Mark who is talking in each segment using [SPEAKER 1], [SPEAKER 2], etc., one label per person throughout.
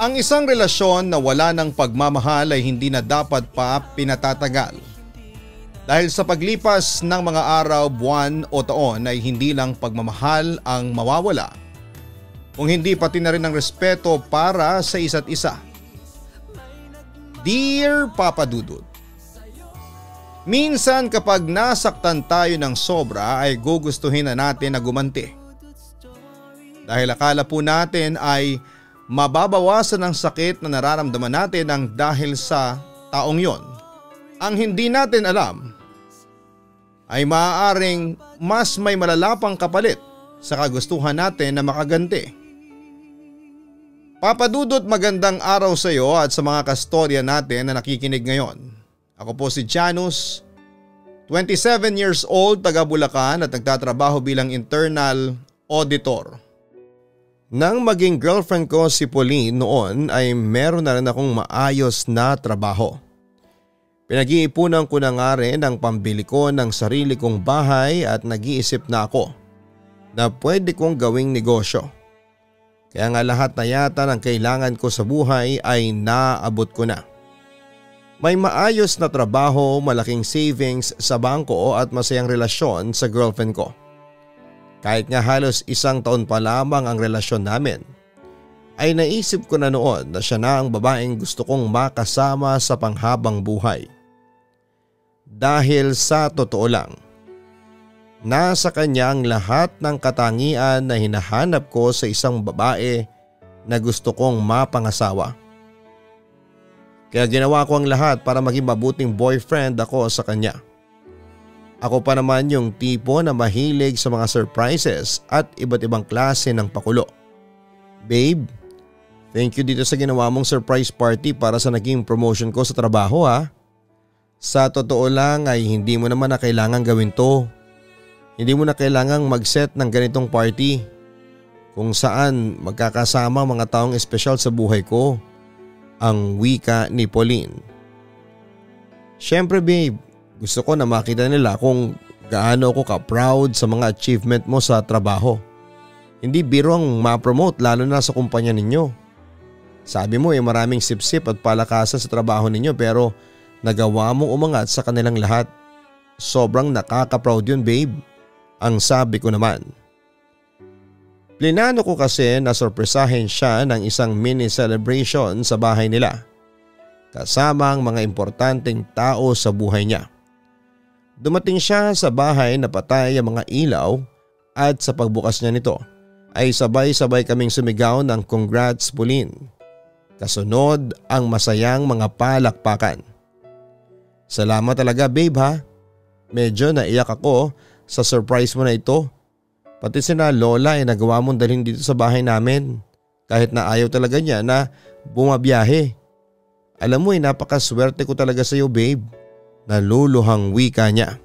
[SPEAKER 1] Ang isang relasyon na wala ng pagmamahal ay hindi na dapat pa pinatatagal. Dahil sa paglipas ng mga araw, buwan o taon ay hindi lang pagmamahal ang mawawala, kung hindi pati na rin ang respeto para sa isa't isa. Dear Papa Dudut, Minsan kapag nasaktan tayo ng sobra ay gugustuhin na natin na gumanti. Dahil akala po natin ay mababawasan ang sakit na nararamdaman natin ang dahil sa taong yon. Ang hindi natin alam ay maaaring mas may malalapang kapalit sa kagustuhan natin na makaganti. Papadudot magandang araw sa iyo at sa mga kastorya natin na nakikinig ngayon. Ako po si Janus, 27 years old, taga Bulacan at nagtatrabaho bilang internal auditor. Nang maging girlfriend ko si Pauline noon ay meron na rin akong maayos na trabaho. Pinag-iipunan ko na nga rin ang pambili ko ng sarili kong bahay at nag-iisip na ako na pwede kong gawing negosyo. Kaya nga lahat na yata ng kailangan ko sa buhay ay naabot ko na. May maayos na trabaho, malaking savings sa bangko at masayang relasyon sa girlfriend ko. Kahit nga halos isang taon pa lamang ang relasyon namin, ay naisip ko na noon na siya na ang babaeng gusto kong makasama sa panghabang buhay. Dahil sa totoo lang, nasa kanya ang lahat ng katangian na hinahanap ko sa isang babae na gusto kong mapangasawa. Kaya ginawa ko ang lahat para maging mabuting boyfriend ako sa kanya. Ako pa naman yung tipo na mahilig sa mga surprises at iba't ibang klase ng pakulo. Babe, thank you dito sa ginawa mong surprise party para sa naging promotion ko sa trabaho ha. Sa totoo lang ay hindi mo naman na kailangan gawin to. Hindi mo na kailangang mag-set ng ganitong party kung saan magkakasama mga taong espesyal sa buhay ko ang wika ni Pauline. Siyempre babe, gusto ko na makita nila kung gaano ako ka-proud sa mga achievement mo sa trabaho. Hindi biro ang ma-promote lalo na sa kumpanya ninyo. Sabi mo eh maraming sipsip at palakasan sa trabaho ninyo pero nagawa mong umangat sa kanilang lahat. Sobrang nakaka-proud yun babe. Ang sabi ko naman. Plinano ko kasi na sorpresahin siya ng isang mini celebration sa bahay nila. Kasama ang mga importanteng tao sa buhay niya. Dumating siya sa bahay na patay ang mga ilaw at sa pagbukas niya nito ay sabay-sabay kaming sumigaw ng congrats Pauline. Kasunod ang masayang mga palakpakan. Salamat talaga babe ha. Medyo naiyak ako sa surprise mo na ito Pati sina lola ay nagawa mong dalhin dito sa bahay namin. Kahit na ayaw talaga niya na bumabiyahe. Alam mo eh napakaswerte ko talaga sa iyo babe. Naluluhang wika niya.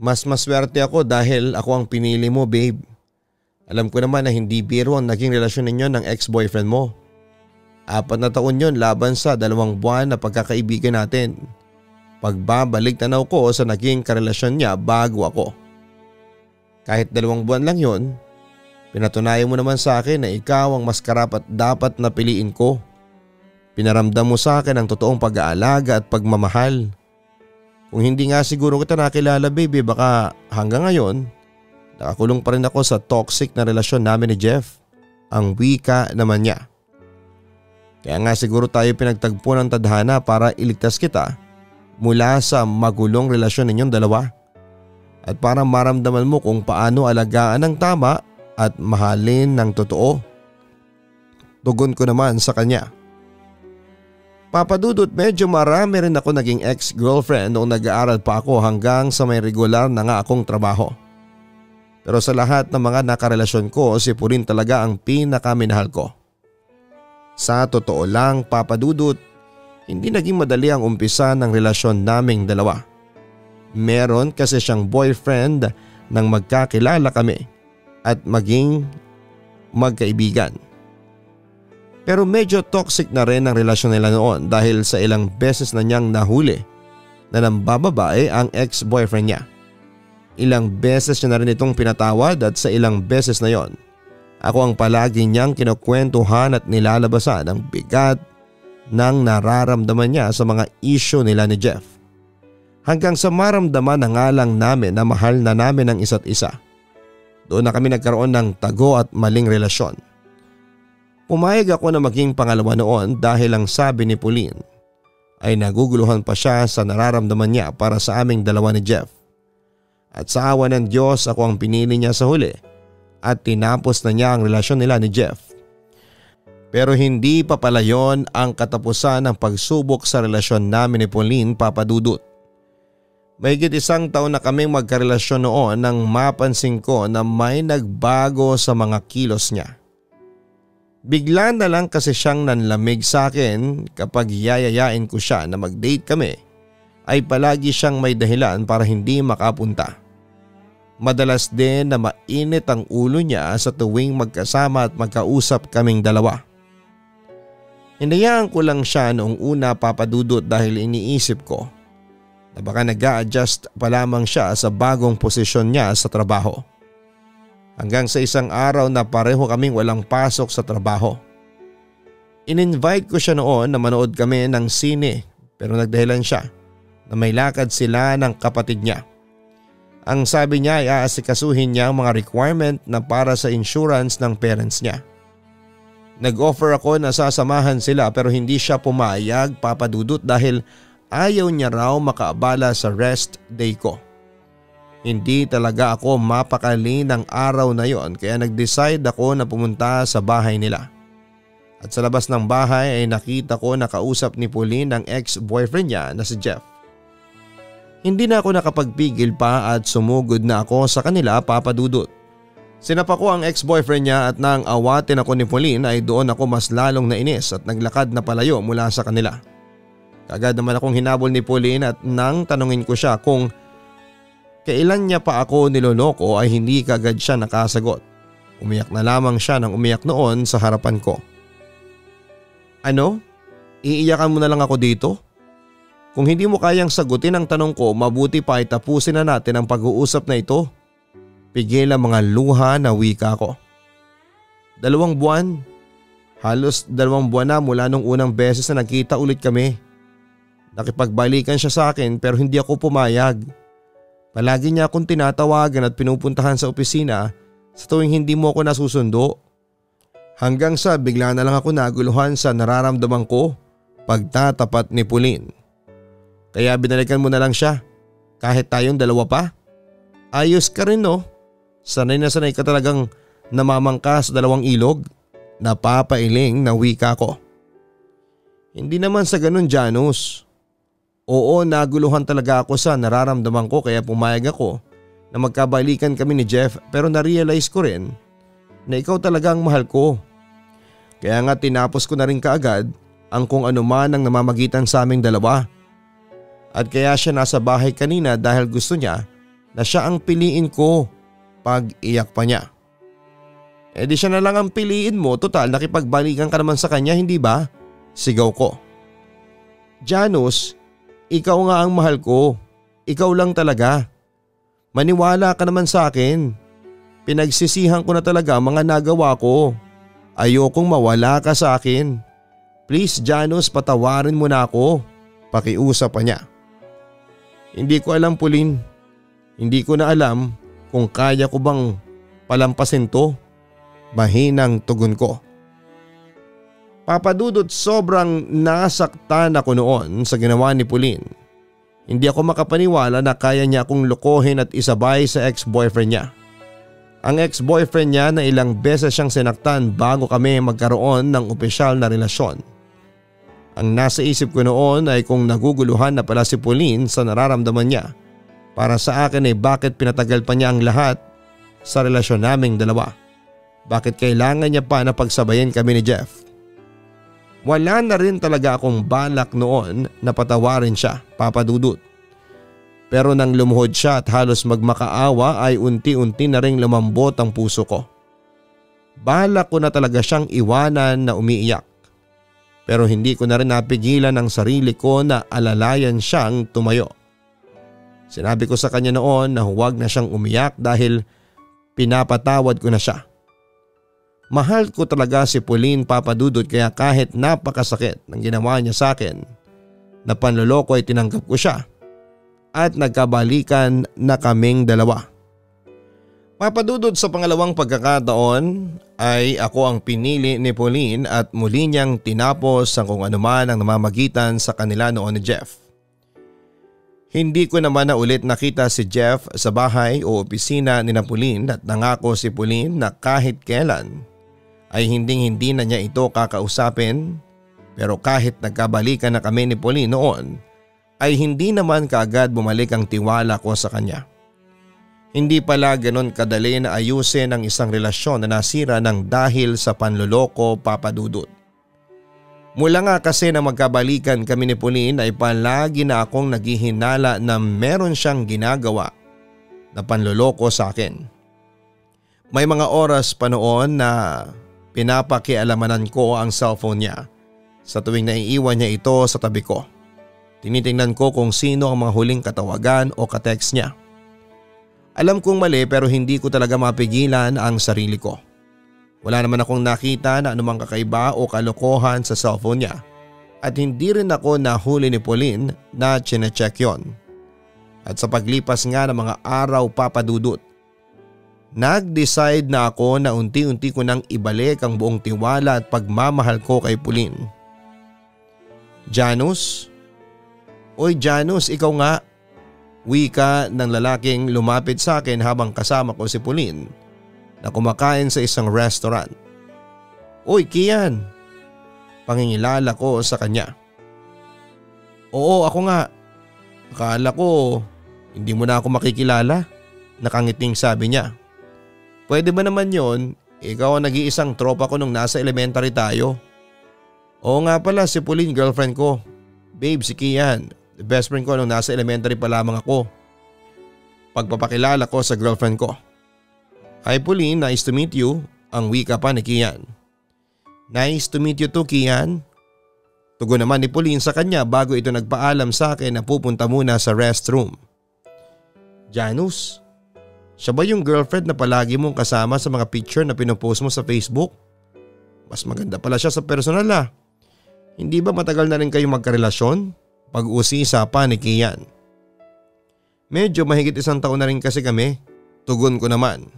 [SPEAKER 1] Mas maswerte ako dahil ako ang pinili mo babe. Alam ko naman na hindi biro ang naging relasyon ninyo ng ex-boyfriend mo. Apat na taon yon laban sa dalawang buwan na pagkakaibigan natin. Pagbabalik tanaw ko sa naging karelasyon niya bago ako. Kahit dalawang buwan lang yon, pinatunayan mo naman sa akin na ikaw ang mas karapat dapat na piliin ko. Pinaramdam mo sa akin ang totoong pag-aalaga at pagmamahal. Kung hindi nga siguro kita nakilala baby baka hanggang ngayon nakakulong pa rin ako sa toxic na relasyon namin ni Jeff. Ang wika naman niya. Kaya nga siguro tayo pinagtagpo ng tadhana para iligtas kita mula sa magulong relasyon ninyong dalawa at para maramdaman mo kung paano alagaan ng tama at mahalin ng totoo. Tugon ko naman sa kanya. Papadudot medyo marami rin ako naging ex-girlfriend noong nag-aaral pa ako hanggang sa may regular na nga akong trabaho. Pero sa lahat ng mga nakarelasyon ko si Purin talaga ang pinakaminahal ko. Sa totoo lang papadudot, hindi naging madali ang umpisa ng relasyon naming dalawa. Meron kasi siyang boyfriend nang magkakilala kami at maging magkaibigan. Pero medyo toxic na rin ang relasyon nila noon dahil sa ilang beses na niyang nahuli na nambababae ang ex-boyfriend niya. Ilang beses niya na rin itong pinatawad at sa ilang beses na yon Ako ang palagi niyang kinukwentuhan at nilalabasan ang bigat ng nararamdaman niya sa mga isyo nila ni Jeff. Hanggang sa maramdaman na nga lang namin na mahal na namin ang isa't isa. Doon na kami nagkaroon ng tago at maling relasyon. Pumayag ako na maging pangalawa noon dahil ang sabi ni Pauline ay naguguluhan pa siya sa nararamdaman niya para sa aming dalawa ni Jeff. At sa awa ng Diyos ako ang pinili niya sa huli at tinapos na niya ang relasyon nila ni Jeff. Pero hindi pa pala yon ang katapusan ng pagsubok sa relasyon namin ni Pauline papadudot. Mahigit isang taon na kaming magkarelasyon noon nang mapansin ko na may nagbago sa mga kilos niya. Bigla na lang kasi siyang nanlamig sa akin kapag yayayain ko siya na mag-date kami ay palagi siyang may dahilan para hindi makapunta. Madalas din na mainit ang ulo niya sa tuwing magkasama at magkausap kaming dalawa. Hinayaan ko lang siya noong una papadudot dahil iniisip ko na baka nag adjust pa lamang siya sa bagong posisyon niya sa trabaho. Hanggang sa isang araw na pareho kaming walang pasok sa trabaho. In-invite ko siya noon na manood kami ng sine pero nagdahilan siya na may lakad sila ng kapatid niya. Ang sabi niya ay aasikasuhin niya ang mga requirement na para sa insurance ng parents niya. Nag-offer ako na sasamahan sila pero hindi siya pumayag papadudot dahil ayaw niya raw makaabala sa rest day ko. Hindi talaga ako mapakali ng araw na yon kaya nag-decide ako na pumunta sa bahay nila. At sa labas ng bahay ay nakita ko na kausap ni Pauline ang ex-boyfriend niya na si Jeff. Hindi na ako nakapagpigil pa at sumugod na ako sa kanila papadudot. Sinapa ko ang ex-boyfriend niya at nang awatin ako ni Pauline ay doon ako mas lalong nainis at naglakad na palayo mula sa kanila. Kagad naman akong hinabol ni Pauline at nang tanungin ko siya kung kailan niya pa ako niloloko ay hindi kagad siya nakasagot. Umiyak na lamang siya nang umiyak noon sa harapan ko. Ano? Iiyakan mo na lang ako dito? Kung hindi mo kayang sagutin ang tanong ko, mabuti pa ay tapusin na natin ang pag-uusap na ito. Pigil ang mga luha na wika ko. Dalawang buwan. Halos dalawang buwan na mula nung unang beses na nagkita ulit kami. Nakipagbalikan siya sa akin pero hindi ako pumayag. Palagi niya akong tinatawagan at pinupuntahan sa opisina sa tuwing hindi mo ako nasusundo. Hanggang sa bigla na lang ako naguluhan sa nararamdaman ko pagtatapat ni Pauline. Kaya binalikan mo na lang siya. Kahit tayong dalawa pa. Ayos ka rin no. Sanay na sanay ka talagang namamangka sa dalawang ilog. Napapailing na wika ko. Hindi naman sa ganun Janus. Oo naguluhan talaga ako sa nararamdaman ko kaya pumayag ako na magkabalikan kami ni Jeff pero narealize ko rin na ikaw talaga ang mahal ko. Kaya nga tinapos ko na rin kaagad ang kung ano man ang namamagitan sa aming dalawa. At kaya siya nasa bahay kanina dahil gusto niya na siya ang piliin ko pag iyak pa niya. E di siya na lang ang piliin mo, total nakipagbalikan ka naman sa kanya hindi ba? Sigaw ko. Janus, ikaw nga ang mahal ko. Ikaw lang talaga. Maniwala ka naman sa akin. Pinagsisihan ko na talaga mga nagawa ko. Ayokong mawala ka sa akin. Please Janus patawarin mo na ako. Pakiusap pa niya. Hindi ko alam Pulin. Hindi ko na alam kung kaya ko bang palampasin to. Mahinang tugon ko. Papadudot sobrang nasaktan ako noon sa ginawa ni Pulin. Hindi ako makapaniwala na kaya niya akong lokohin at isabay sa ex-boyfriend niya. Ang ex-boyfriend niya na ilang beses siyang sinaktan bago kami magkaroon ng opisyal na relasyon. Ang nasa isip ko noon ay kung naguguluhan na pala si Pauline sa nararamdaman niya. Para sa akin ay bakit pinatagal pa niya ang lahat sa relasyon naming dalawa. Bakit kailangan niya pa na pagsabayin kami ni Jeff? Wala na rin talaga akong balak noon na patawarin siya, papadudot. Pero nang lumuhod siya at halos magmakaawa ay unti-unti na ring lumambot ang puso ko. Balak ko na talaga siyang iwanan na umiiyak pero hindi ko na rin napigilan ang sarili ko na alalayan siyang tumayo. Sinabi ko sa kanya noon na huwag na siyang umiyak dahil pinapatawad ko na siya. Mahal ko talaga si Pauline Papadudot kaya kahit napakasakit ng ginawa niya sa akin na panloloko ay tinanggap ko siya at nagkabalikan na kaming dalawa. Papadudod sa pangalawang pagkakataon ay ako ang pinili ni Pauline at muli niyang tinapos ang kung anuman ang namamagitan sa kanila noon ni Jeff. Hindi ko naman na ulit nakita si Jeff sa bahay o opisina ni Pauline at nangako si Pauline na kahit kailan ay hindi hindi na niya ito kakausapin pero kahit nagkabalikan na kami ni Pauline noon ay hindi naman kaagad bumalik ang tiwala ko sa kanya. Hindi pala ganon kadali na ayusin ang isang relasyon na nasira ng dahil sa panloloko papadudot. Mula nga kasi na magkabalikan kami ni Pauline ay palagi na akong naghihinala na meron siyang ginagawa na panloloko sa akin. May mga oras pa noon na Pinapakialamanan ko ang cellphone niya sa tuwing naiiwan niya ito sa tabi ko. Tinitingnan ko kung sino ang mga huling katawagan o katext niya. Alam kong mali pero hindi ko talaga mapigilan ang sarili ko. Wala naman akong nakita na anumang kakaiba o kalokohan sa cellphone niya at hindi rin ako nahuli ni Pauline na chinecheck yon. At sa paglipas nga ng mga araw papadudot Nag-decide na ako na unti-unti ko nang ibalik ang buong tiwala at pagmamahal ko kay Pauline. Janus? Oy Janus, ikaw nga. Wika ng lalaking lumapit sa akin habang kasama ko si Pauline na kumakain sa isang restaurant. Oy Kian! Pangingilala ko sa kanya. Oo ako nga. Akala ko hindi mo na ako makikilala. Nakangiting sabi niya. Pwede ba naman yon? Ikaw ang nag-iisang tropa ko nung nasa elementary tayo. Oo nga pala si Pauline girlfriend ko. Babe si Kian. The best friend ko nung nasa elementary pa lamang ako. Pagpapakilala ko sa girlfriend ko. Hi Pauline, nice to meet you. Ang wika pa ni Kian. Nice to meet you too Kian. Tugon naman ni Pauline sa kanya bago ito nagpaalam sa akin na pupunta muna sa restroom. Janus, siya ba yung girlfriend na palagi mong kasama sa mga picture na pinopost mo sa Facebook? Mas maganda pala siya sa personal ah. Hindi ba matagal na rin kayo magkarelasyon? Pag-usi-isapan ni Kian. Medyo mahigit isang taon na rin kasi kami. Tugon ko naman.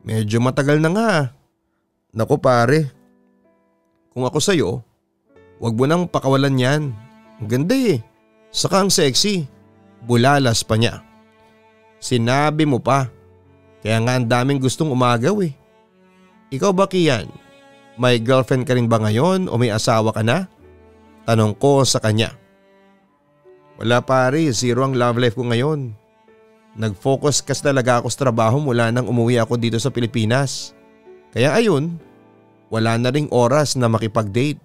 [SPEAKER 1] Medyo matagal na nga. Naku pare. Kung ako sa'yo, wag mo nang pakawalan yan. Ang ganda eh. Saka ang sexy. Bulalas pa niya. Sinabi mo pa. Kaya nga ang daming gustong umagaw eh. Ikaw ba Kian? May girlfriend ka rin ba ngayon o may asawa ka na? Tanong ko sa kanya. Wala pare, zero ang love life ko ngayon. Nag-focus kasi talaga ako sa trabaho mula nang umuwi ako dito sa Pilipinas. Kaya ayun, wala na ring oras na makipag-date.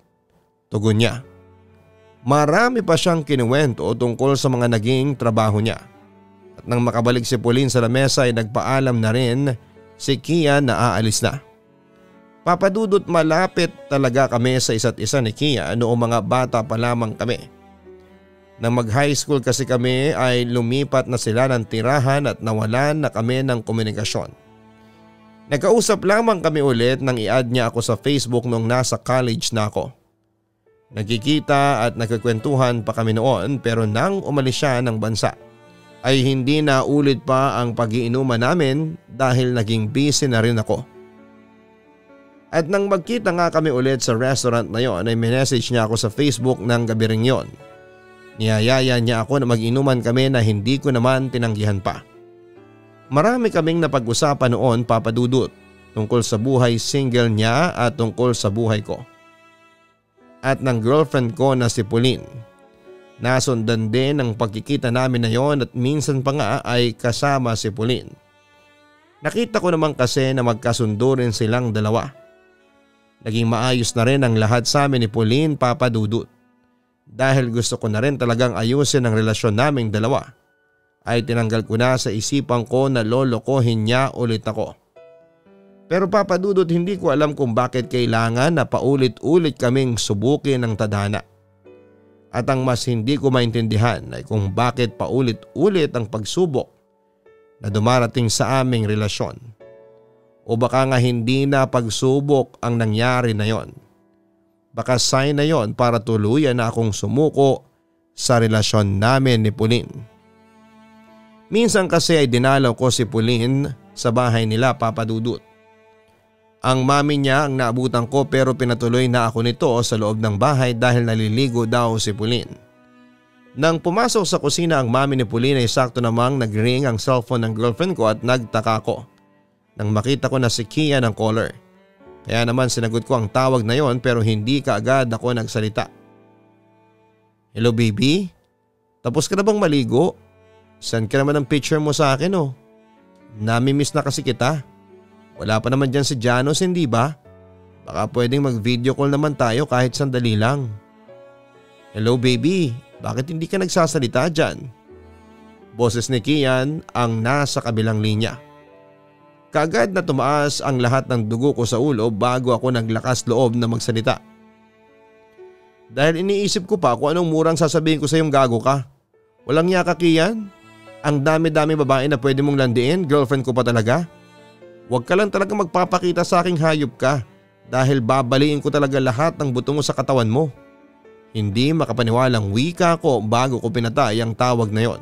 [SPEAKER 1] Tugon niya. Marami pa siyang kinuwento tungkol sa mga naging trabaho niya. At nang makabalik si Pauline sa lamesa ay nagpaalam na rin si Kia na aalis na. Papadudot malapit talaga kami sa isa't isa ni Kia noong mga bata pa lamang kami. Nang mag high school kasi kami ay lumipat na sila ng tirahan at nawalan na kami ng komunikasyon. Nagkausap lamang kami ulit nang i-add niya ako sa Facebook nung nasa college na ako. Nagkikita at nagkikwentuhan pa kami noon pero nang umalis siya ng bansa ay hindi na ulit pa ang pagiinuman namin dahil naging busy na rin ako. At nang magkita nga kami ulit sa restaurant na yon ay minessage niya ako sa Facebook ng gabi ring yon. Niyayaya niya ako na mag-inuman kami na hindi ko naman tinanggihan pa. Marami kaming napag-usapan noon papadudot tungkol sa buhay single niya at tungkol sa buhay ko. At ng girlfriend ko na si Pauline Nasundan din ang pagkikita namin na yon at minsan pa nga ay kasama si Pauline. Nakita ko naman kasi na magkasundo rin silang dalawa. Naging maayos na rin ang lahat sa amin ni Pauline papadudot. Dahil gusto ko na rin talagang ayusin ang relasyon naming dalawa ay tinanggal ko na sa isipan ko na lolokohin niya ulit ako. Pero papadudot hindi ko alam kung bakit kailangan na paulit-ulit kaming subukin ng tadhana. At ang mas hindi ko maintindihan ay kung bakit paulit-ulit ang pagsubok na dumarating sa aming relasyon. O baka nga hindi na pagsubok ang nangyari na yon. Baka sign na yon para tuluyan na akong sumuko sa relasyon namin ni Pauline. Minsan kasi ay dinalaw ko si Pauline sa bahay nila papadudot. Ang mami niya ang naabutan ko pero pinatuloy na ako nito sa loob ng bahay dahil naliligo daw si Pauline. Nang pumasok sa kusina ang mami ni Pauline ay sakto namang nagring ang cellphone ng girlfriend ko at nagtaka ko. Nang makita ko na si Kia ng caller. Kaya naman sinagot ko ang tawag na yon pero hindi ka agad ako nagsalita. Hello baby? Tapos ka na bang maligo? Send ka naman ng picture mo sa akin oh. Nami-miss na kasi kita. Wala pa naman dyan si Janos hindi ba? Baka pwedeng mag video call naman tayo kahit sandali lang. Hello baby, bakit hindi ka nagsasalita dyan? Boses ni Kian ang nasa kabilang linya. Kagad na tumaas ang lahat ng dugo ko sa ulo bago ako naglakas loob na magsalita. Dahil iniisip ko pa kung anong murang sasabihin ko sa iyong gago ka. Walang yaka Kian? Ang dami-dami babae na pwede mong landiin, girlfriend ko pa talaga? Huwag ka lang talaga magpapakita sa aking hayop ka dahil babaliin ko talaga lahat ng buto mo sa katawan mo. Hindi makapaniwalang wika ko bago ko pinatay ang tawag na yon.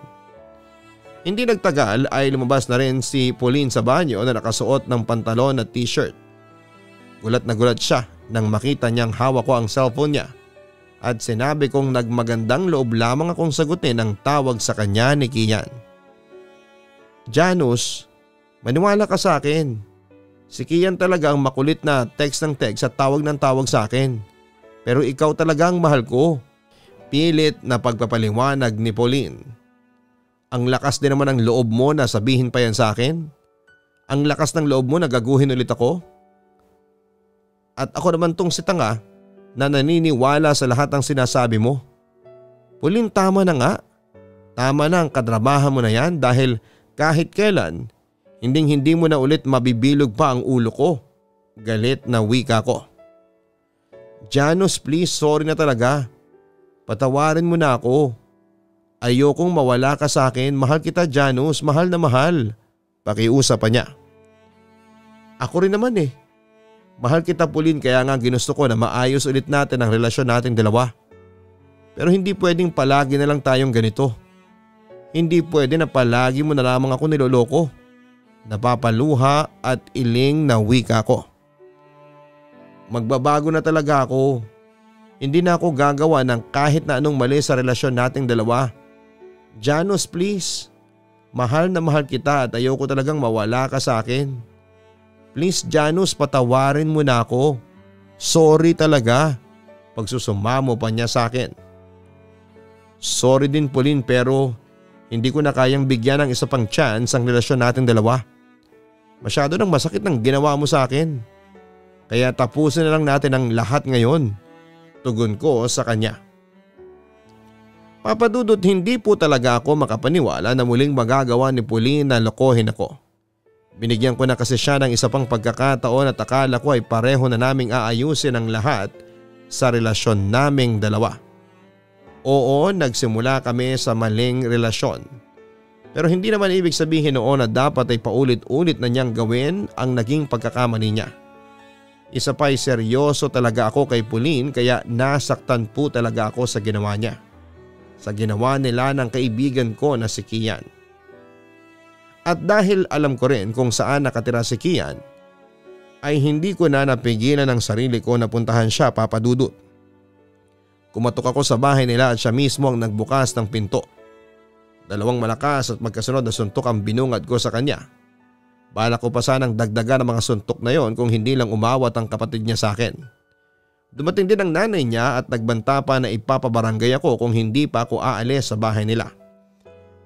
[SPEAKER 1] Hindi nagtagal ay lumabas na rin si Pauline sa banyo na nakasuot ng pantalon at t-shirt. Gulat na gulat siya nang makita niyang hawak ko ang cellphone niya at sinabi kong nagmagandang loob lamang akong sagutin ang tawag sa kanya ni Kian. Janus, Maniwala ka sa akin. Si Kian talaga ang makulit na text ng text at tawag ng tawag sa akin. Pero ikaw talaga ang mahal ko. Pilit na pagpapaliwanag ni Pauline. Ang lakas din naman ng loob mo na sabihin pa yan sa akin. Ang lakas ng loob mo na gaguhin ulit ako. At ako naman tong si tanga na naniniwala sa lahat ng sinasabi mo. Pauline tama na nga. Tama na ang kadrabahan mo na yan dahil kahit kailan Hinding hindi mo na ulit mabibilog pa ang ulo ko. Galit na wika ko. Janos please sorry na talaga. Patawarin mo na ako. Ayokong mawala ka sa akin. Mahal kita Janos, mahal na mahal. Pakiusap pa niya. Ako rin naman eh. Mahal kita Pulin kaya nga ginusto ko na maayos ulit natin ang relasyon nating dalawa. Pero hindi pwedeng palagi na lang tayong ganito. Hindi pwede na palagi mo na lamang ako niloloko. Napapaluha at iling na wika ko. Magbabago na talaga ako. Hindi na ako gagawa ng kahit na anong mali sa relasyon nating dalawa. Janos please. Mahal na mahal kita at ayoko talagang mawala ka sa akin. Please Janos patawarin mo na ako. Sorry talaga. Pagsusumamo pa niya sa akin. Sorry din Pauline pero hindi ko na kayang bigyan ng isa pang chance ang relasyon nating dalawa. Masyado nang masakit ng ginawa mo sa akin. Kaya tapusin na lang natin ang lahat ngayon. Tugon ko sa kanya. Papadudot hindi po talaga ako makapaniwala na muling magagawa ni Pauline na lokohin ako. Binigyan ko na kasi siya ng isa pang pagkakataon at akala ko ay pareho na naming aayusin ang lahat sa relasyon naming dalawa. Oo, nagsimula kami sa maling relasyon pero hindi naman ibig sabihin noon na dapat ay paulit-ulit na niyang gawin ang naging pagkakamali niya. Isa pa ay seryoso talaga ako kay Pauline kaya nasaktan po talaga ako sa ginawa niya. Sa ginawa nila ng kaibigan ko na si Kian. At dahil alam ko rin kung saan nakatira si Kian, ay hindi ko na napigilan ang sarili ko na puntahan siya papadudot. Kumatok ako sa bahay nila at siya mismo ang nagbukas ng pinto. Dalawang malakas at magkasunod na suntok ang binungad ko sa kanya. Bala ko pa sanang dagdagan ang mga suntok na yon kung hindi lang umawat ang kapatid niya sa akin. Dumating din ang nanay niya at nagbanta pa na ipapabarangay ako kung hindi pa ako aalis sa bahay nila.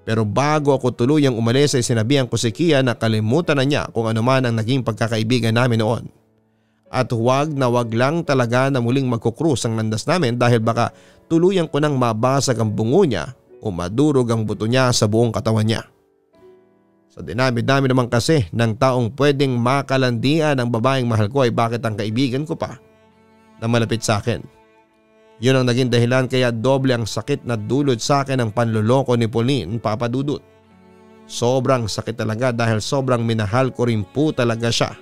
[SPEAKER 1] Pero bago ako tuluyang umalis ay sinabihan ko si Kia na kalimutan na niya kung ano man ang naging pagkakaibigan namin noon. At huwag na wag lang talaga na muling magkukrus ang landas namin dahil baka tuluyang ko nang mabasag ang bungo niya o madurog ang buto niya sa buong katawan niya. Sa dinami-dami naman kasi ng taong pwedeng makalandian ang babaeng mahal ko ay bakit ang kaibigan ko pa na malapit sa akin. Yun ang naging dahilan kaya doble ang sakit na dulot sa akin ng panluloko ni Pauline papadudot. Sobrang sakit talaga dahil sobrang minahal ko rin po talaga siya.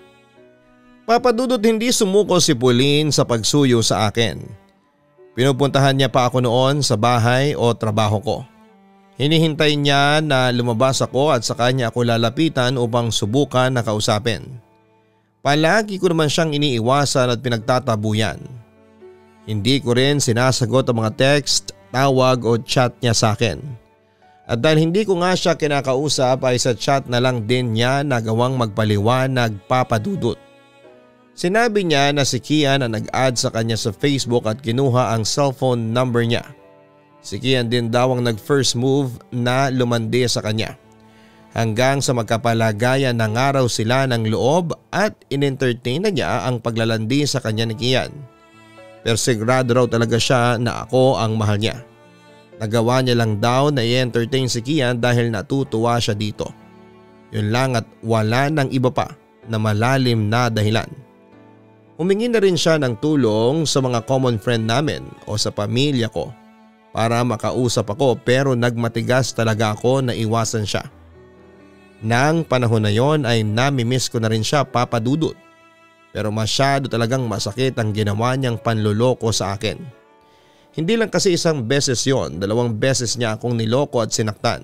[SPEAKER 1] Papadudot hindi sumuko si Pauline sa pagsuyo sa akin. Pinupuntahan niya pa ako noon sa bahay o trabaho ko. Hinihintay niya na lumabas ako at sa kanya ako lalapitan upang subukan na kausapin. Palagi ko naman siyang iniiwasan at pinagtatabuyan. Hindi ko rin sinasagot ang mga text, tawag o chat niya sa akin. At dahil hindi ko nga siya kinakausap ay sa chat na lang din niya nagawang magpaliwanag papadudot. Sinabi niya na si Kian ang nag-add sa kanya sa Facebook at kinuha ang cellphone number niya. Si Kian din daw ang nag-first move na lumandi sa kanya. Hanggang sa magkapalagayan ng araw sila ng loob at in-entertain na niya ang paglalandi sa kanya ni Kian. Pero sigurado raw talaga siya na ako ang mahal niya. Nagawa niya lang daw na i-entertain si Kian dahil natutuwa siya dito. Yun lang at wala nang iba pa na malalim na dahilan. Humingi na rin siya ng tulong sa mga common friend namin o sa pamilya ko para makausap ako pero nagmatigas talaga ako na iwasan siya. Nang panahon na yon ay namimiss ko na rin siya papadudot pero masyado talagang masakit ang ginawa niyang panluloko sa akin. Hindi lang kasi isang beses yon, dalawang beses niya akong niloko at sinaktan.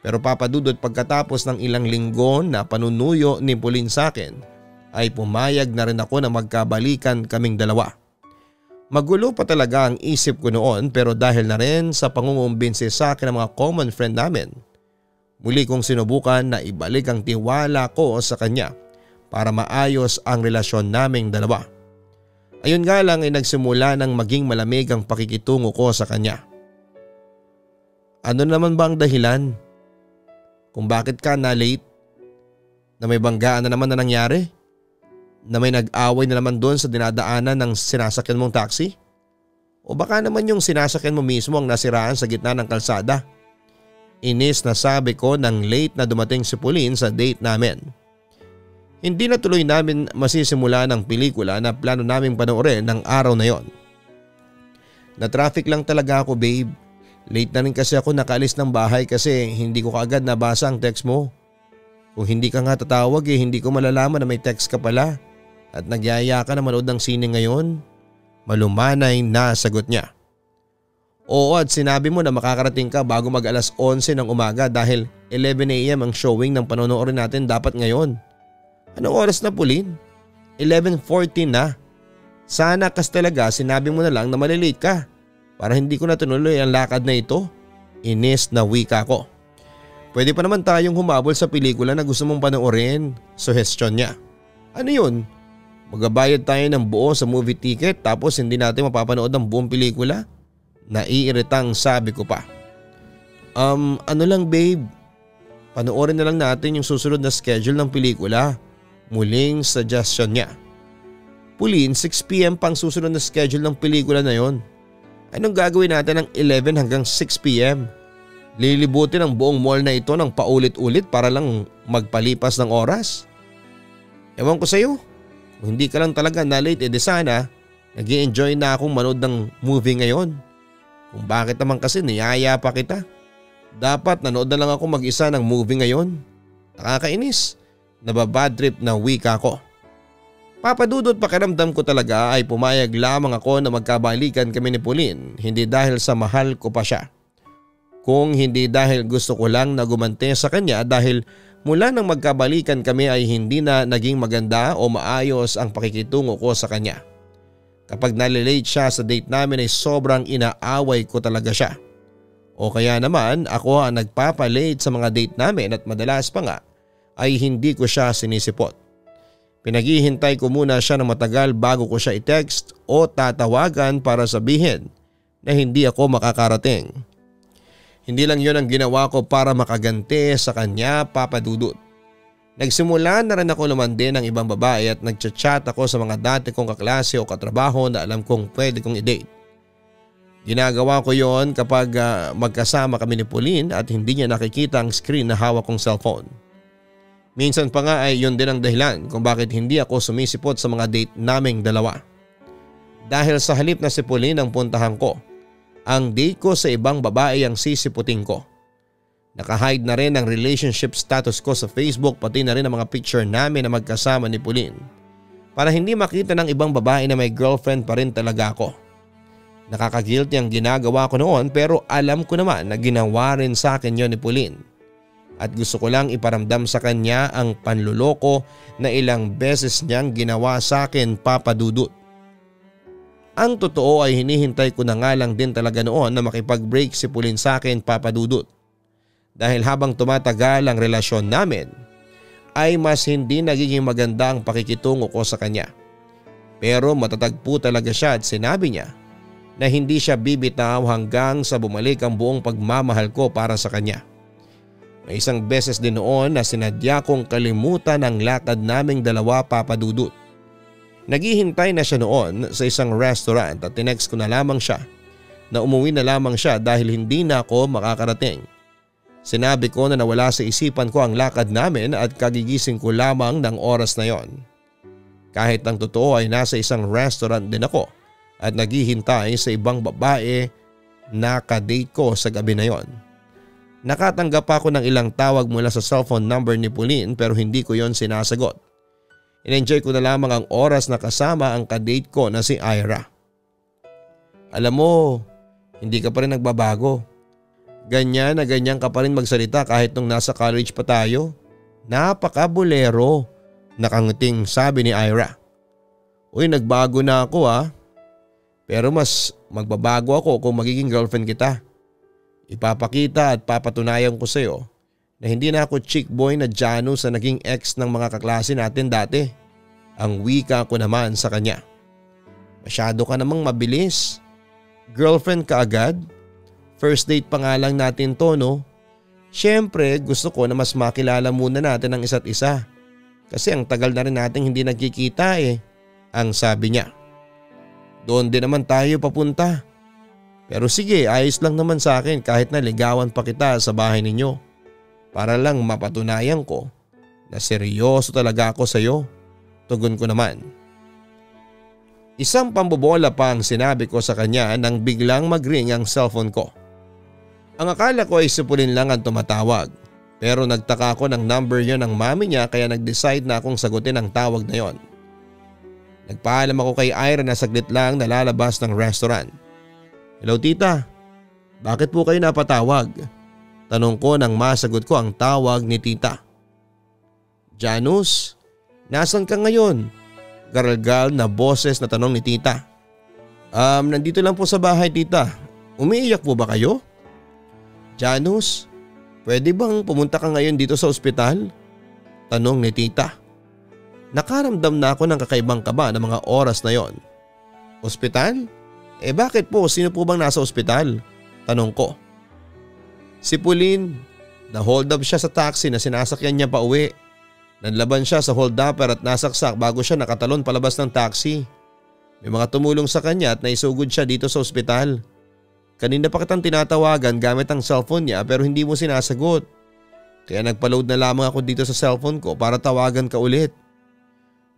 [SPEAKER 1] Pero papadudot pagkatapos ng ilang linggo na panunuyo ni Pauline sa akin ay pumayag na rin ako na magkabalikan kaming dalawa. Magulo pa talaga ang isip ko noon pero dahil na rin sa pangungumbinsi sa akin ng mga common friend namin, muli kong sinubukan na ibalik ang tiwala ko sa kanya para maayos ang relasyon naming dalawa. Ayun nga lang ay nagsimula ng maging malamig ang pakikitungo ko sa kanya. Ano naman ba ang dahilan? Kung bakit ka na late? Na may banggaan na naman na nangyari? Na may nag-away na naman doon sa dinadaanan ng sinasakyan mong taxi? O baka naman yung sinasakyan mo mismo ang nasiraan sa gitna ng kalsada? Inis na sabi ko nang late na dumating si Pauline sa date namin. Hindi na tuloy namin masisimula ng pelikula na plano naming panoorin ng araw na yon. Na traffic lang talaga ako babe. Late na rin kasi ako nakaalis ng bahay kasi hindi ko kaagad nabasa ang text mo. Kung hindi ka nga tatawag eh hindi ko malalaman na may text ka pala at nagyaya ka na manood ng sine ngayon? Malumanay na sagot niya. Oo at sinabi mo na makakarating ka bago mag alas 11 ng umaga dahil 11am ang showing ng panonoodin natin dapat ngayon. Anong oras na Pulin? 11.14 na. Sana kas talaga sinabi mo na lang na malilate ka para hindi ko na tunuloy ang lakad na ito. Inis na wika ko. Pwede pa naman tayong humabol sa pelikula na gusto mong panoorin. Suggestion niya. Ano yun? Magabayad tayo ng buo sa movie ticket tapos hindi natin mapapanood ang buong pelikula? Naiiritang sabi ko pa. Um, ano lang babe, panoorin na lang natin yung susunod na schedule ng pelikula. Muling suggestion niya. Pulin, 6pm pang susunod na schedule ng pelikula na yon. Anong gagawin natin ng 11 hanggang 6pm? Lilibutin ang buong mall na ito ng paulit-ulit para lang magpalipas ng oras? Ewan ko sa iyo. Kung hindi ka lang talaga na late edi sana nag enjoy na akong manood ng movie ngayon. Kung bakit naman kasi niyaya pa kita. Dapat nanood na lang ako mag-isa ng movie ngayon. Nakakainis. Nababad trip na wika ko. Papadudot pakiramdam ko talaga ay pumayag lamang ako na magkabalikan kami ni Pauline hindi dahil sa mahal ko pa siya. Kung hindi dahil gusto ko lang na gumante sa kanya dahil Mula nang magkabalikan kami ay hindi na naging maganda o maayos ang pakikitungo ko sa kanya. Kapag nalilate siya sa date namin ay sobrang inaaway ko talaga siya. O kaya naman ako ang nagpapalate sa mga date namin at madalas pa nga ay hindi ko siya sinisipot. Pinaghihintay ko muna siya ng matagal bago ko siya i-text o tatawagan para sabihin na hindi ako makakarating. Hindi lang yon ang ginawa ko para makagante sa kanya papadudot. Nagsimula na rin ako lumandi ng ibang babae at nagchat-chat ako sa mga dati kong kaklase o katrabaho na alam kong pwede kong i-date. Ginagawa ko yon kapag uh, magkasama kami ni Pauline at hindi niya nakikita ang screen na hawak kong cellphone. Minsan pa nga ay yon din ang dahilan kung bakit hindi ako sumisipot sa mga date naming dalawa. Dahil sa halip na si Pauline ang puntahan ko ang date ko sa ibang babae ang sisiputin ko. Nakahide na rin ang relationship status ko sa Facebook pati na rin ang mga picture namin na magkasama ni Pauline. para hindi makita ng ibang babae na may girlfriend pa rin talaga ako. Nakakagilty ang ginagawa ko noon pero alam ko naman na ginawa rin sa akin yon ni Pauline. At gusto ko lang iparamdam sa kanya ang panluloko na ilang beses niyang ginawa sa akin papadudot. Ang totoo ay hinihintay ko na nga lang din talaga noon na makipag-break si Pauline sa akin papadudot. Dahil habang tumatagal ang relasyon namin ay mas hindi nagiging maganda ang pakikitungo ko sa kanya. Pero matatag po talaga siya at sinabi niya na hindi siya bibitaw hanggang sa bumalik ang buong pagmamahal ko para sa kanya. May isang beses din noon na sinadya kong kalimutan ang lakad naming dalawa papadudot. Naghihintay na siya noon sa isang restaurant at tinext ko na lamang siya na umuwi na lamang siya dahil hindi na ako makakarating. Sinabi ko na nawala sa isipan ko ang lakad namin at kagigising ko lamang ng oras na yon. Kahit ang totoo ay nasa isang restaurant din ako at naghihintay sa ibang babae na kadate ko sa gabi na yon. Nakatanggap ako ng ilang tawag mula sa cellphone number ni Pauline pero hindi ko yon sinasagot. In-enjoy ko na lamang ang oras na kasama ang kadate ko na si Ira. Alam mo, hindi ka pa rin nagbabago. Ganyan na ganyan ka pa rin magsalita kahit nung nasa college pa tayo. Napaka-bolero, nakangiting sabi ni Ira. Uy nagbago na ako ah. Pero mas magbabago ako kung magiging girlfriend kita. Ipapakita at papatunayan ko sa iyo na hindi na ako chick boy na Janus na naging ex ng mga kaklase natin dati. Ang wika ko naman sa kanya. Masyado ka namang mabilis. Girlfriend ka agad? First date pa nga lang natin to no? Siyempre gusto ko na mas makilala muna natin ang isa't isa. Kasi ang tagal na rin natin hindi nagkikita eh. Ang sabi niya. Doon din naman tayo papunta. Pero sige ayos lang naman sa akin kahit na ligawan pa kita sa bahay ninyo. Para lang mapatunayan ko na seryoso talaga ako sa iyo. Tugon ko naman. Isang pambobola pa ang sinabi ko sa kanya nang biglang magring ang cellphone ko. Ang akala ko ay sipulin lang ang tumatawag. Pero nagtaka ako ng number yon ng mami niya kaya nag-decide na akong sagutin ang tawag na yon. Nagpaalam ako kay Ira na saglit lang nalalabas ng restaurant. Hello tita, bakit po kayo napatawag? Tanong ko nang masagot ko ang tawag ni tita. Janus, nasan ka ngayon? Garalgal na boses na tanong ni tita. Um, nandito lang po sa bahay tita. Umiiyak po ba kayo? Janus, pwede bang pumunta ka ngayon dito sa ospital? Tanong ni tita. Nakaramdam na ako ng kakaibang kaba ng mga oras na yon. Ospital? Eh bakit po? Sino po bang nasa ospital? Tanong ko. Si Pauline, na-hold up siya sa taxi na sinasakyan niya pa uwi. Nanlaban siya sa hold upper at nasaksak bago siya nakatalon palabas ng taxi. May mga tumulong sa kanya at naisugod siya dito sa ospital. Kanina pa kitang tinatawagan gamit ang cellphone niya pero hindi mo sinasagot. Kaya nagpa-load na lamang ako dito sa cellphone ko para tawagan ka ulit.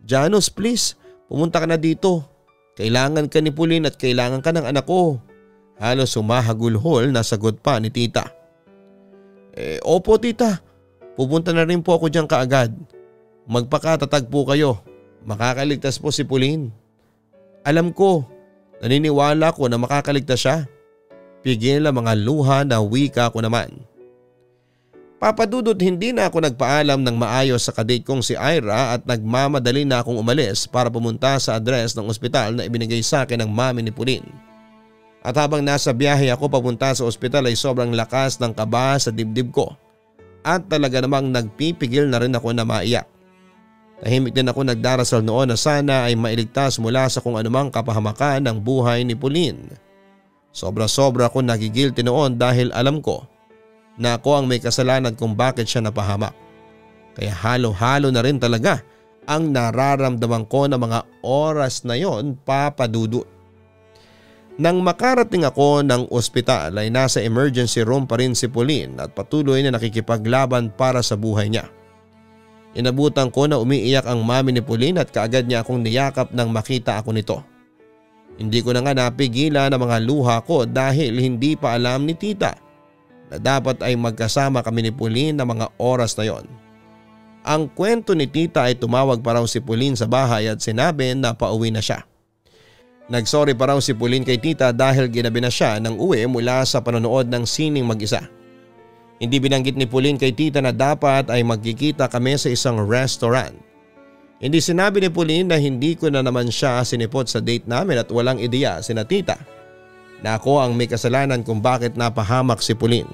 [SPEAKER 1] Janos please, pumunta ka na dito. Kailangan ka ni Pauline at kailangan ka ng anak ko. Halos sumahagulhol na sagot pa ni tita. Eh opo tita, pupunta na rin po ako dyan kaagad. Magpakatatag po kayo. Makakaligtas po si Pauline. Alam ko, naniniwala ko na makakaligtas siya. Pigil ang mga luha na wika ko naman. Papadudot hindi na ako nagpaalam ng maayos sa kadate kong si Ira at nagmamadali na akong umalis para pumunta sa address ng ospital na ibinigay sa akin ng mami ni Pulin. At habang nasa biyahe ako papunta sa ospital ay sobrang lakas ng kaba sa dibdib ko at talaga namang nagpipigil na rin ako na maiyak. Tahimik din ako nagdarasal noon na sana ay mailigtas mula sa kung anumang kapahamakan ng buhay ni Pauline. Sobra-sobra ako nagigilty noon dahil alam ko na ako ang may kasalanan kung bakit siya napahamak. Kaya halo-halo na rin talaga ang nararamdaman ko na mga oras na yon papadudot. Nang makarating ako ng ospital ay nasa emergency room pa rin si Pauline at patuloy na nakikipaglaban para sa buhay niya. Inabutan ko na umiiyak ang mami ni Pauline at kaagad niya akong niyakap nang makita ako nito. Hindi ko na nga napigilan ang mga luha ko dahil hindi pa alam ni tita na dapat ay magkasama kami ni Pauline na mga oras na yon. Ang kwento ni tita ay tumawag pa raw si Pauline sa bahay at sinabi na pauwi na siya. Nagsorry pa raw si Pauline kay tita dahil ginabi na siya ng uwi mula sa panonood ng sining mag-isa. Hindi binanggit ni Pauline kay tita na dapat ay magkikita kami sa isang restaurant. Hindi sinabi ni Pauline na hindi ko na naman siya sinipot sa date namin at walang ideya si na tita na ako ang may kasalanan kung bakit napahamak si Pauline.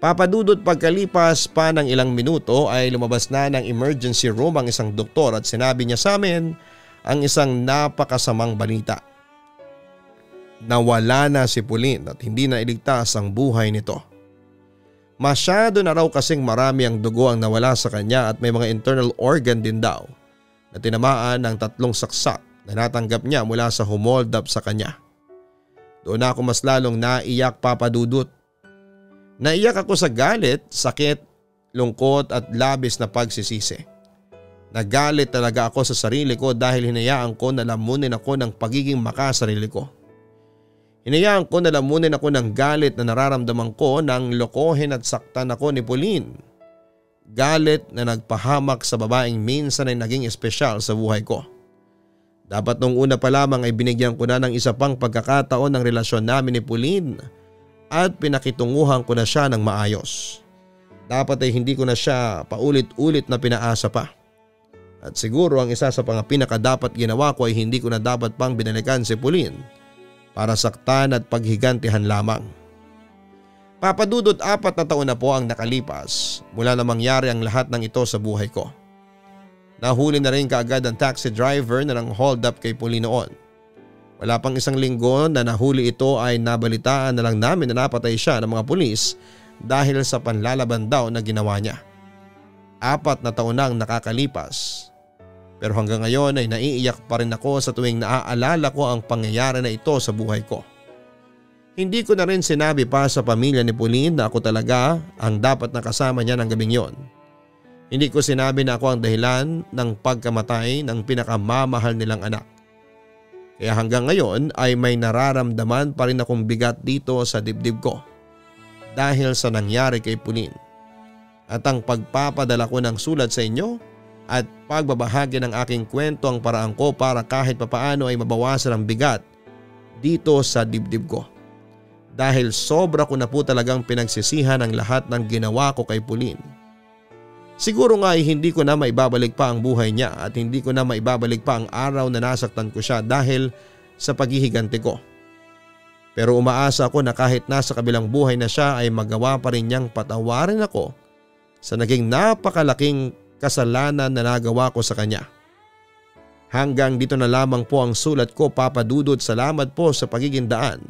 [SPEAKER 1] Papadudot pagkalipas pa ng ilang minuto ay lumabas na ng emergency room ang isang doktor at sinabi niya sa amin ang isang napakasamang balita. Nawala na si Pauline at hindi na iligtas ang buhay nito. Masyado na raw kasing marami ang dugo ang nawala sa kanya at may mga internal organ din daw na tinamaan ng tatlong saksak na natanggap niya mula sa humold up sa kanya. Doon ako mas lalong naiyak papadudot Naiyak ako sa galit, sakit, lungkot at labis na pagsisisi. Nagalit talaga ako sa sarili ko dahil hinayaan ko na lamunin ako ng pagiging makasarili ko. Hinayaan ko na lamunin ako ng galit na nararamdaman ko nang lokohin at saktan ako ni Pauline. Galit na nagpahamak sa babaeng minsan ay naging espesyal sa buhay ko. Dapat nung una pa lamang ay binigyan ko na ng isa pang pagkakataon ng relasyon namin ni Pauline at pinakitunguhan ko na siya ng maayos. Dapat ay hindi ko na siya paulit-ulit na pinaasa pa. At siguro ang isa sa mga pinakadapat ginawa ko ay hindi ko na dapat pang binalikan si Pauline para saktan at paghigantihan lamang. Papadudot apat na taon na po ang nakalipas mula na mangyari ang lahat ng ito sa buhay ko. Nahuli na rin kaagad ang taxi driver na nang hold up kay Pauline noon. Wala pang isang linggo na nahuli ito ay nabalitaan na lang namin na napatay siya ng mga pulis dahil sa panlalaban daw na ginawa niya. Apat na taon nang nakakalipas. Pero hanggang ngayon ay naiiyak pa rin ako sa tuwing naaalala ko ang pangyayari na ito sa buhay ko. Hindi ko na rin sinabi pa sa pamilya ni Pauline na ako talaga ang dapat nakasama niya ng gabing yon. Hindi ko sinabi na ako ang dahilan ng pagkamatay ng pinakamamahal nilang anak. Kaya hanggang ngayon ay may nararamdaman pa rin akong bigat dito sa dibdib ko dahil sa nangyari kay Punin. At ang pagpapadala ko ng sulat sa inyo at pagbabahagi ng aking kwento ang paraan ko para kahit papaano ay mabawasan ang bigat dito sa dibdib ko. Dahil sobra ko na po talagang pinagsisihan ang lahat ng ginawa ko kay Pulin. Siguro nga ay hindi ko na maibabalik pa ang buhay niya at hindi ko na maibabalik pa ang araw na nasaktan ko siya dahil sa paghihiganti ko. Pero umaasa ako na kahit nasa kabilang buhay na siya ay magawa pa rin niyang patawarin ako sa naging napakalaking kasalanan na nagawa ko sa kanya. Hanggang dito na lamang po ang sulat ko papadudod salamat po sa pagiging daan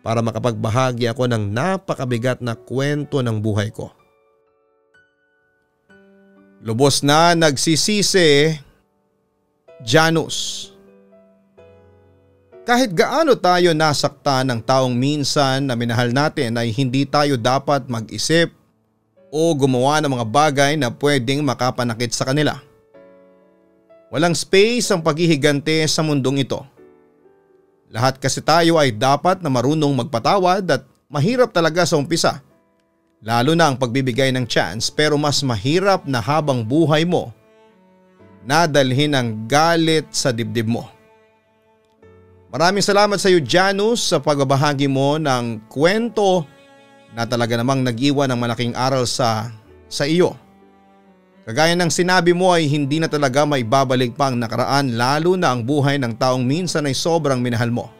[SPEAKER 1] para makapagbahagi ako ng napakabigat na kwento ng buhay ko. Lubos na nagsisisi, Janus. Kahit gaano tayo nasaktan ng taong minsan na minahal natin ay hindi tayo dapat mag-isip o gumawa ng mga bagay na pwedeng makapanakit sa kanila. Walang space ang paghihigante sa mundong ito. Lahat kasi tayo ay dapat na marunong magpatawad at mahirap talaga sa umpisa Lalo na ang pagbibigay ng chance pero mas mahirap na habang buhay mo nadalhin ang galit sa dibdib mo. Maraming salamat sa iyo Janus sa pagbabahagi mo ng kwento na talaga namang nag-iwan ng malaking aral sa, sa iyo. Kagaya ng sinabi mo ay hindi na talaga may babalik pa ang nakaraan lalo na ang buhay ng taong minsan ay sobrang minahal mo.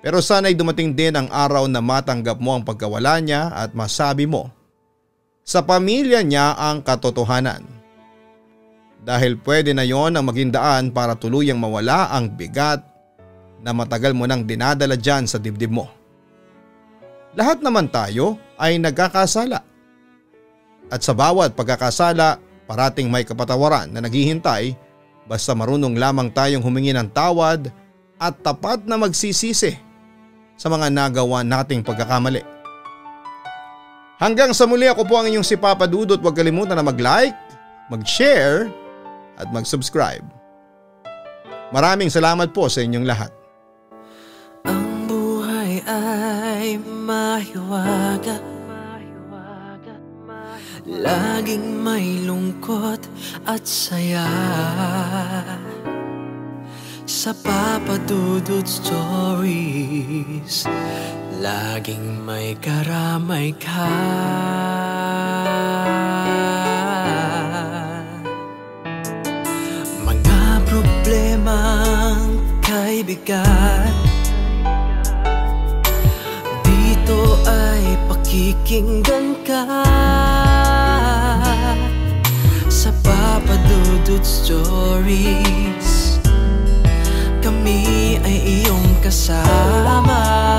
[SPEAKER 1] Pero sana'y dumating din ang araw na matanggap mo ang pagkawala niya at masabi mo sa pamilya niya ang katotohanan. Dahil pwede na yon ang maging daan para tuluyang mawala ang bigat na matagal mo nang dinadala dyan sa dibdib mo. Lahat naman tayo ay nagkakasala. At sa bawat pagkakasala, parating may kapatawaran na naghihintay basta marunong lamang tayong humingi ng tawad at tapat na magsisisi sa mga nagawa nating pagkakamali. Hanggang sa muli ako po ang inyong si Papa Dudot. Huwag kalimutan na mag-like, mag-share at mag-subscribe. Maraming salamat po sa inyong lahat.
[SPEAKER 2] Ang buhay ay mahiwaga. Laging may lungkot at saya. Sa papadudod stories Laging may karamay ka. Mga problemang kay Dito ay pakikinggan ka. Sa papadudod stories Kami ay iyong kasama